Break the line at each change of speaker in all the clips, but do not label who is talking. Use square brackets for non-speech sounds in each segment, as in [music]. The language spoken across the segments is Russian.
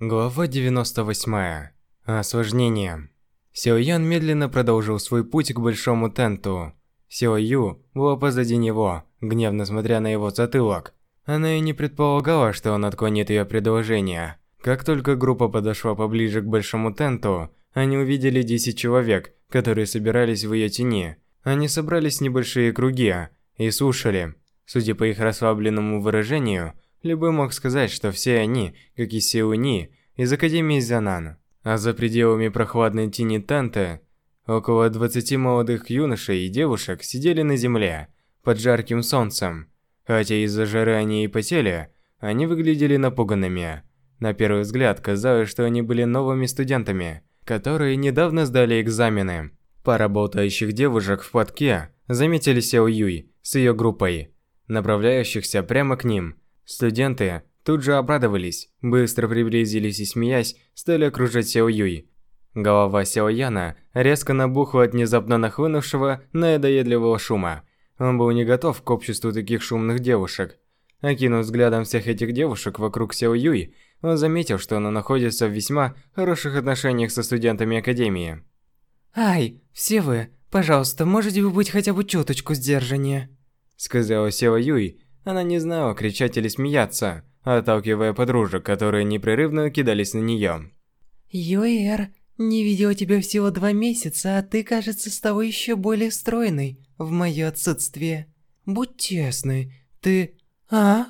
Глава 98. Осложнение. Сяо Ян медленно продолжил свой путь к большому тенту. Сяо Ю была позади него, гневно смотря на его затылок. Она и не предполагала, что он отклонит ее предложение. Как только группа подошла поближе к большому тенту, они увидели 10 человек, которые собирались в ее тени. Они собрались в небольшие круги и слушали. Судя по их расслабленному выражению, Любой мог сказать, что все они, как и Сеуни, из Академии Зянан. А за пределами прохладной тени Танте, около 20 молодых юношей и девушек сидели на земле, под жарким солнцем. Хотя из-за жары они и потели, они выглядели напуганными. На первый взгляд казалось, что они были новыми студентами, которые недавно сдали экзамены. Пара болтающих девушек в платке заметили Сяо Юй с ее группой, направляющихся прямо к ним – Студенты тут же обрадовались, быстро приблизились и смеясь, стали окружать Сяо Юй. Голова Сяо Яна резко набухла от внезапно нахлынувшего надоедливого шума. Он был не готов к обществу таких шумных девушек. Окинув взглядом всех этих девушек вокруг Сяо Юй, он заметил, что она находится в весьма хороших отношениях со студентами Академии.
«Ай, все вы, пожалуйста, можете вы быть хотя бы чуточку сдержаннее?»
Сказала Сяо Юй, она не знала, кричать или смеяться, отталкивая подружек, которые непрерывно кидались на нее.
Юэр, не видела тебя всего два месяца, а ты, кажется, стала еще более стройной в мое отсутствие. Будь честной, ты... А?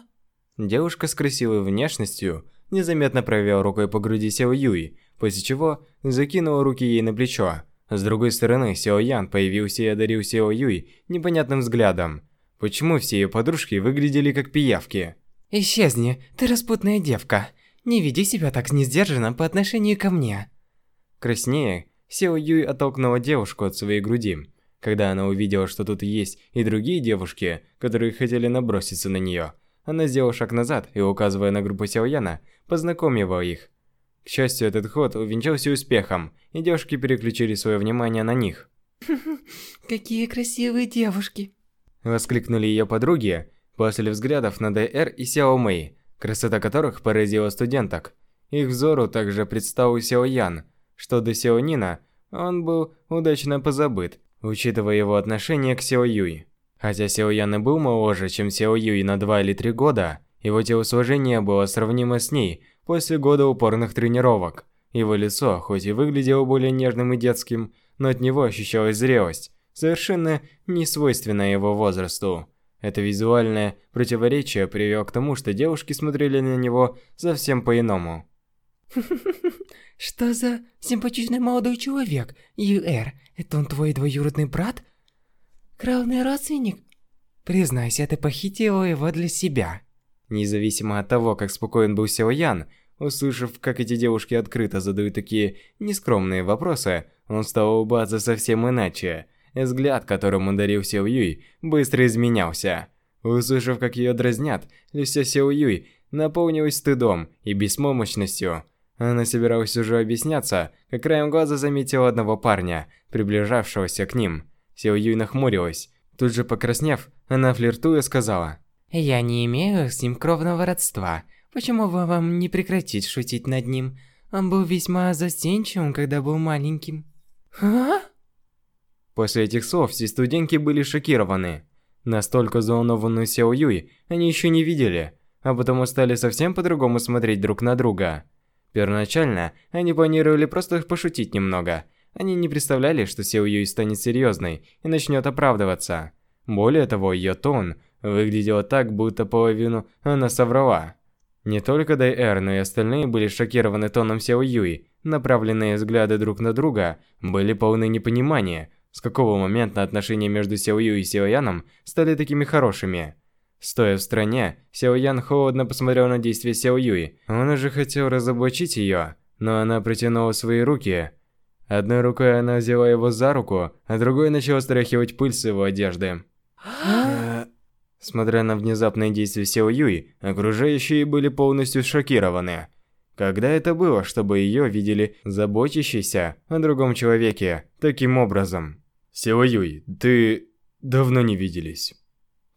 Девушка с красивой внешностью незаметно провела рукой по груди Сяо Юй, после чего закинула руки ей на плечо. С другой стороны, Сяо Ян появился и одарил Сяо Юй непонятным взглядом. Почему все ее подружки выглядели как пиявки?
Исчезни, ты распутная девка. Не веди себя так несдержанно по отношению ко мне.
Краснее, Сео Юй оттолкнула девушку от своей груди. Когда она увидела, что тут есть и другие девушки, которые хотели наброситься на нее, она сделала шаг назад и, указывая на группу Сяо Яна, познакомила их. К счастью, этот ход увенчался успехом, и девушки переключили свое внимание на них. [laughs]
Какие красивые девушки.
Воскликнули ее подруги после взглядов на ДР и Сяо Мэй, красота которых поразила студенток. Их взору также предстал Сяо Ян, что до Сяо Нина он был удачно позабыт, учитывая его отношение к Сяо Юй. Хотя Сяо Ян и был моложе, чем Сяо Юй на 2 или 3 года, его телосложение было сравнимо с ней после года упорных тренировок. Его лицо, хоть и выглядело более нежным и детским, но от него ощущалась зрелость, совершенно не свойственное его возрасту. Это визуальное противоречие привело к тому, что девушки смотрели на него совсем по-иному. [laughs]
Что за симпатичный молодой человек, Юэр? Это он твой двоюродный брат? Кровный родственник? Признайся, ты похитила его для себя.
Независимо от того, как спокоен был Сяо Ян, услышав, как эти девушки открыто задают такие нескромные вопросы, он стал улыбаться совсем иначе – Взгляд, которым он дарил Сяо Юй, быстро изменялся. Услышав, как ее дразнят, лицо Сяо Юй наполнилось стыдом и беспомощностью. Она собиралась уже объясняться, как краем глаза заметила одного парня, приближавшегося к ним. Сяо Юй нахмурилась. Тут же покраснев, она флиртуя сказала.
«Я не имею с ним кровного родства. Почему бы вам не прекратить шутить над ним? Он был весьма застенчивым, когда был маленьким». «А?»
После этих слов все студентки были шокированы. Настолько взволнованную Сяо Юй они еще не видели, а потому стали совсем по-другому смотреть друг на друга. Первоначально они планировали просто пошутить немного. Они не представляли, что Сяо Юй станет серьезной и начнет оправдываться. Более того, ее тон выглядел так, будто половину она соврала. Не только Дайэр, но и остальные были шокированы тоном Сяо Юй. Направленные взгляды друг на друга были полны непонимания, с какого момента отношения между Сяо Ю и Сяо Яном стали такими хорошими? Стоя в стороне, Сяо Ян холодно посмотрел на действия Сяо Юй. Он уже хотел разоблачить ее, но она протянула свои руки. Одной рукой она взяла его за руку, а другой начала стряхивать пыль с его одежды. [gasps] Смотря на внезапные действия Сяо Юй, окружающие были полностью шокированы. Когда это было, чтобы ее видели заботящейся о другом человеке таким образом? Сева Юй, ты... давно не виделись.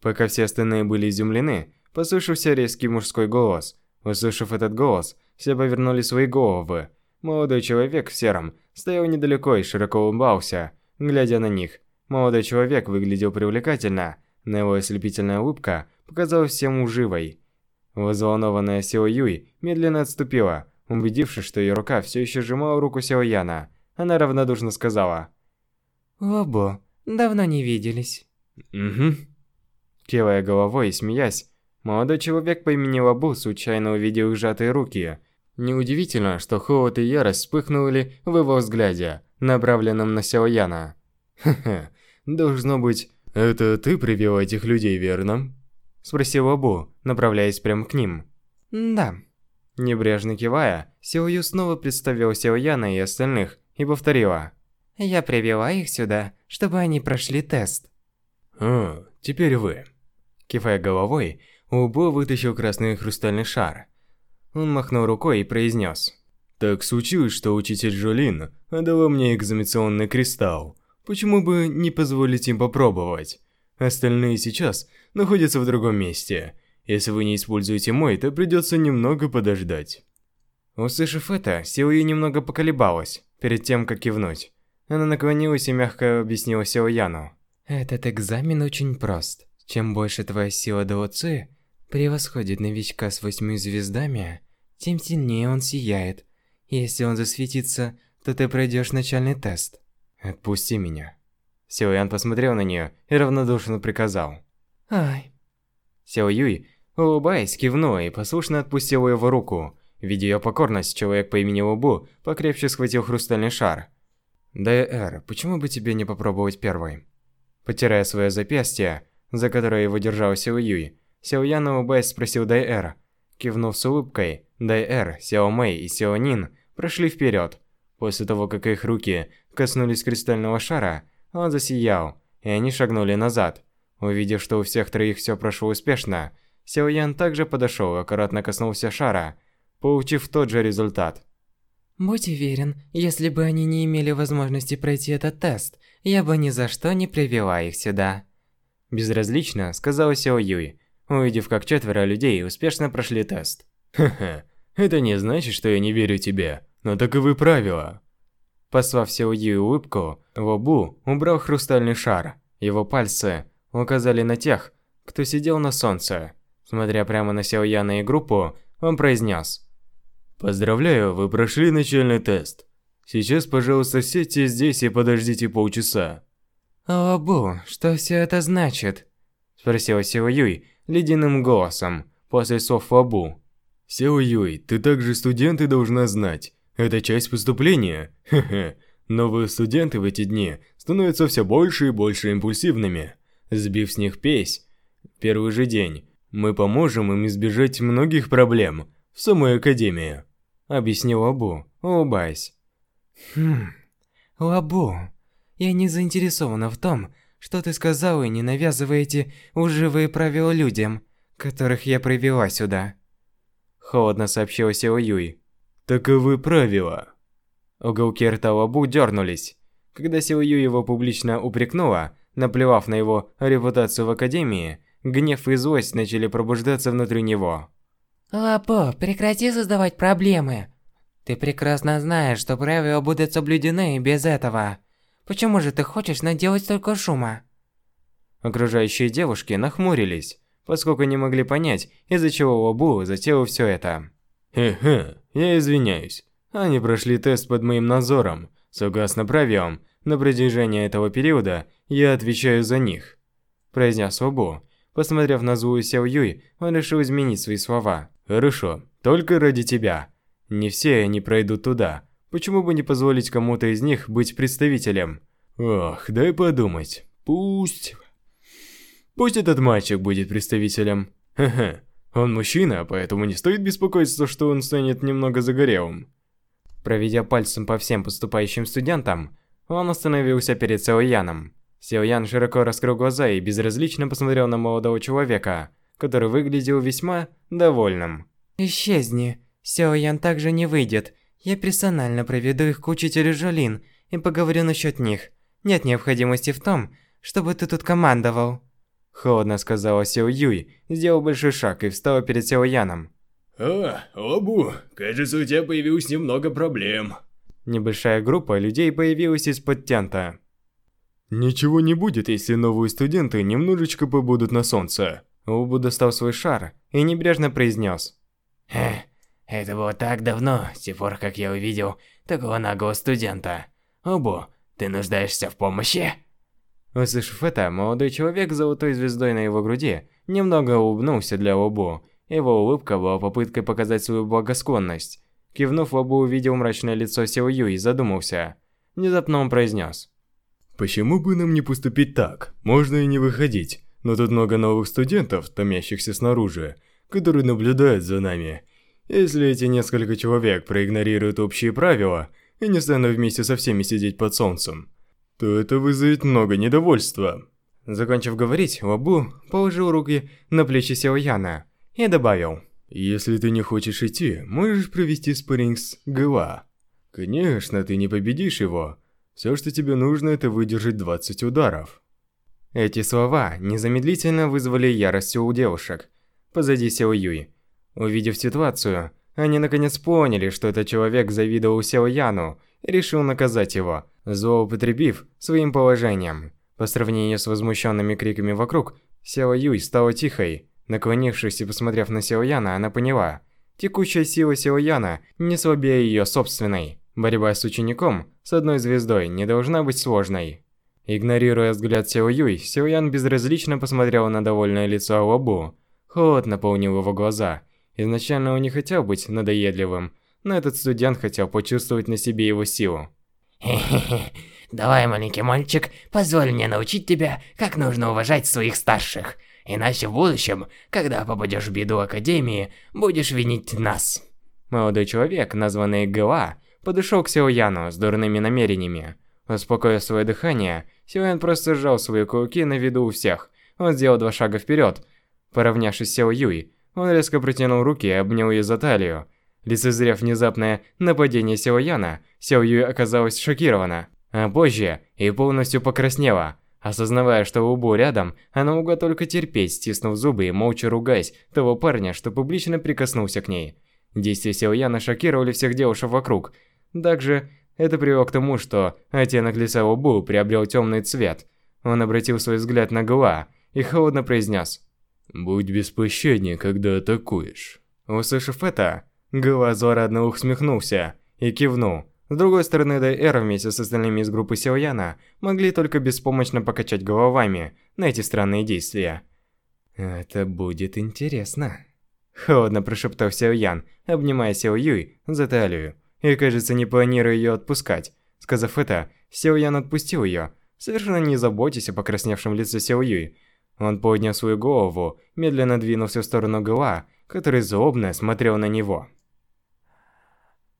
Пока все остальные были изумлены, послышался резкий мужской голос. Услышав этот голос, все повернули свои головы. Молодой человек в сером стоял недалеко и широко улыбался, глядя на них. Молодой человек выглядел привлекательно, но его ослепительная улыбка показалась всем уживой. Взволнованная Сио Юй медленно отступила, убедившись, что ее рука все еще сжимала руку Сио Яна. Она равнодушно сказала.
«Лобо, давно не виделись».
«Угу». Кивая головой и смеясь, молодой человек по имени Лабу случайно увидел сжатые руки. Неудивительно, что холод и ярость вспыхнули в его взгляде, направленном на Сио Яна. «Ха-ха, должно быть, это ты привел этих людей, верно?» Спросил Лабу, направляясь прямо к ним.
«Да».
Небрежно кивая, Сио Ю снова представила Сио Яна и остальных и повторила.
«Я привела их сюда, чтобы они прошли тест».
«О, теперь вы». Кивая головой, Убо вытащил красный хрустальный шар. Он махнул рукой и произнес. «Так случилось, что учитель Жолин отдала мне экзаменационный кристалл. Почему бы не позволить им попробовать? Остальные сейчас находятся в другом месте. Если вы не используете мой, то придется немного подождать». Услышав это, Силуи немного поколебалась, перед тем, как кивнуть. Она наклонилась и мягко объяснила Сио Яну.
Этот экзамен очень прост. Чем больше твоя сила Даоци превосходит новичка с восьми звездами, тем сильнее он сияет. Если он засветится, то ты пройдешь начальный тест.
Отпусти меня. Сио Ян посмотрел на нее и равнодушно приказал.
Ай.
Сяо Юй, улыбаясь, кивнула и послушно отпустила его руку. Видя ее покорность, человек по имени Лубу покрепче схватил хрустальный шар. «Д.Р., почему бы тебе не попробовать первой?» Потирая свое запястье, за которое его держал Сяо Юй, Сяо Ян улыбаясь спросил Д.Р. Кивнув с улыбкой, Д.Р., Сяо Мэй и Сяо Нин прошли вперед. После того, как их руки коснулись кристального шара, он засиял, и они шагнули назад. Увидев, что у всех троих все прошло успешно, Сяо Ян также подошел и аккуратно коснулся шара, получив тот же результат.
Будь уверен, если бы они не имели возможности пройти этот тест, я бы ни за что не привела их сюда.
Безразлично, сказала Сяо Юй, увидев, как четверо людей успешно прошли тест. Ха-ха, это не значит, что я не верю тебе, но таковы правила. Послав Сяо Юй улыбку, Вобу убрал хрустальный шар. Его пальцы указали на тех, кто сидел на солнце. Смотря прямо на Сяо Яна и группу, он произнес. Поздравляю, вы прошли начальный тест. Сейчас, пожалуйста, сидите здесь и подождите полчаса.
«Лабу, что все это значит?»
Спросила Сяо Юй ледяным голосом после слов Лабу. Сяо Юй, ты также студент и должна знать. Это часть поступления. Хе-хе. Новые студенты в эти дни становятся все больше и больше импульсивными. Сбив с них песь, первый же день, мы поможем им избежать многих проблем в самой академии объяснил Лабу, улыбаясь.
Хм. Лабу, я не заинтересована в том, что ты сказал и не навязывай эти уживые правила людям, которых я привела сюда.
Холодно сообщила Сио Юй. Таковы правила. Уголки рта Лабу дернулись. Когда Сио Юй его публично упрекнула, наплевав на его репутацию в Академии, гнев и злость начали пробуждаться внутри него.
Лапо, прекрати создавать проблемы. Ты прекрасно знаешь, что правила будут соблюдены и без этого. Почему же ты хочешь наделать столько шума?
Окружающие девушки нахмурились, поскольку не могли понять, из-за чего Лабу затеял все это. Хе-хе, я извиняюсь. Они прошли тест под моим надзором. Согласно правилам, на протяжении этого периода я отвечаю за них. Произнес Лабу. Посмотрев на злую Сяо Юй, он решил изменить свои слова. Хорошо, только ради тебя. Не все они пройдут туда. Почему бы не позволить кому-то из них быть представителем? Ох, дай подумать. Пусть... Пусть этот мальчик будет представителем. Ха-ха. Он мужчина, поэтому не стоит беспокоиться, что он станет немного загорелым. Проведя пальцем по всем поступающим студентам, он остановился перед Сяо Сяо Ян широко раскрыл глаза и безразлично посмотрел на молодого человека – который выглядел весьма довольным.
«Исчезни. Сяо Ян также не выйдет. Я персонально проведу их к учителю Жолин и поговорю насчет них. Нет необходимости в том, чтобы ты тут командовал».
Холодно сказала Сяо Юй, сделал большой шаг и встала перед Сяо Яном.
О, Обу, кажется, у тебя появилось немного проблем.
Небольшая группа людей появилась из-под тента. Ничего не будет, если новые студенты немножечко побудут на солнце. Обу достал свой шар и небрежно произнес.
Э, это было так давно, с тех пор, как я увидел такого наглого студента. Обу, ты нуждаешься в помощи?
Услышав это, молодой человек с золотой звездой на его груди немного улыбнулся для Обу. Его улыбка была попыткой показать свою благосклонность. Кивнув, Обу увидел мрачное лицо Сил Ю и задумался. Внезапно он произнес.
«Почему бы нам не поступить так? Можно и не выходить, но тут много новых студентов, томящихся снаружи, которые наблюдают за нами. Если эти несколько человек проигнорируют общие правила и не станут вместе со всеми сидеть под солнцем, то это вызовет много недовольства.
Закончив говорить, Лабу положил руки на плечи Сяо Яна и добавил.
«Если ты не хочешь идти, можешь провести спарринг с Гла. Конечно, ты не победишь его. Все, что тебе нужно, это выдержать 20 ударов».
Эти слова незамедлительно вызвали ярость у девушек позади Сяо Юй. Увидев ситуацию, они наконец поняли, что этот человек завидовал Сяо Яну и решил наказать его, злоупотребив своим положением. По сравнению с возмущенными криками вокруг, Сяо Юй стала тихой. Наклонившись и посмотрев на Сяо Яна, она поняла. Текущая сила Сяо Яна не слабее ее собственной. Борьба с учеником с одной звездой не должна быть сложной. Игнорируя взгляд Сяо Юй, Сяо Ян безразлично посмотрел на довольное лицо Лобу. Холод наполнил его глаза. Изначально он не хотел быть надоедливым, но этот студент хотел почувствовать на себе его силу.
Хе-хе-хе. Давай, маленький мальчик, позволь мне научить тебя, как нужно уважать своих старших. Иначе в будущем, когда попадешь в беду Академии, будешь винить нас.
Молодой человек, названный Гла, подошел к Силуяну с дурными намерениями. Успокоив свое дыхание, Силуян просто сжал свои кулаки на виду у всех. Он сделал два шага вперед. Поравнявшись с Сяо Юй, он резко протянул руки и обнял ее за талию. Лицезрев внезапное нападение Сяо Яна, Сяо Юй оказалась шокирована, а позже и полностью покраснела. Осознавая, что Убу рядом, она могла только терпеть, стиснув зубы и молча ругаясь того парня, что публично прикоснулся к ней. Действия Сяо Яна шокировали всех девушек вокруг. Также это привело к тому, что оттенок лица Убу приобрел темный цвет. Он обратил свой взгляд на Гуа и холодно произнес
«Будь беспощаднее, когда атакуешь».
Услышав это, Гуа злорадно усмехнулся и кивнул. С другой стороны, Дайэр вместе с остальными из группы Силаяна могли только беспомощно покачать головами на эти странные действия. «Это будет интересно», – холодно прошептал Сяо Ян, обнимая Сяо Юй за талию, и, кажется, не планируя ее отпускать. Сказав это, Сяо Ян отпустил ее, совершенно не заботясь о покрасневшем лице Сяо Юй. Он поднял свою голову, медленно двинулся в сторону Гла, который злобно смотрел на него.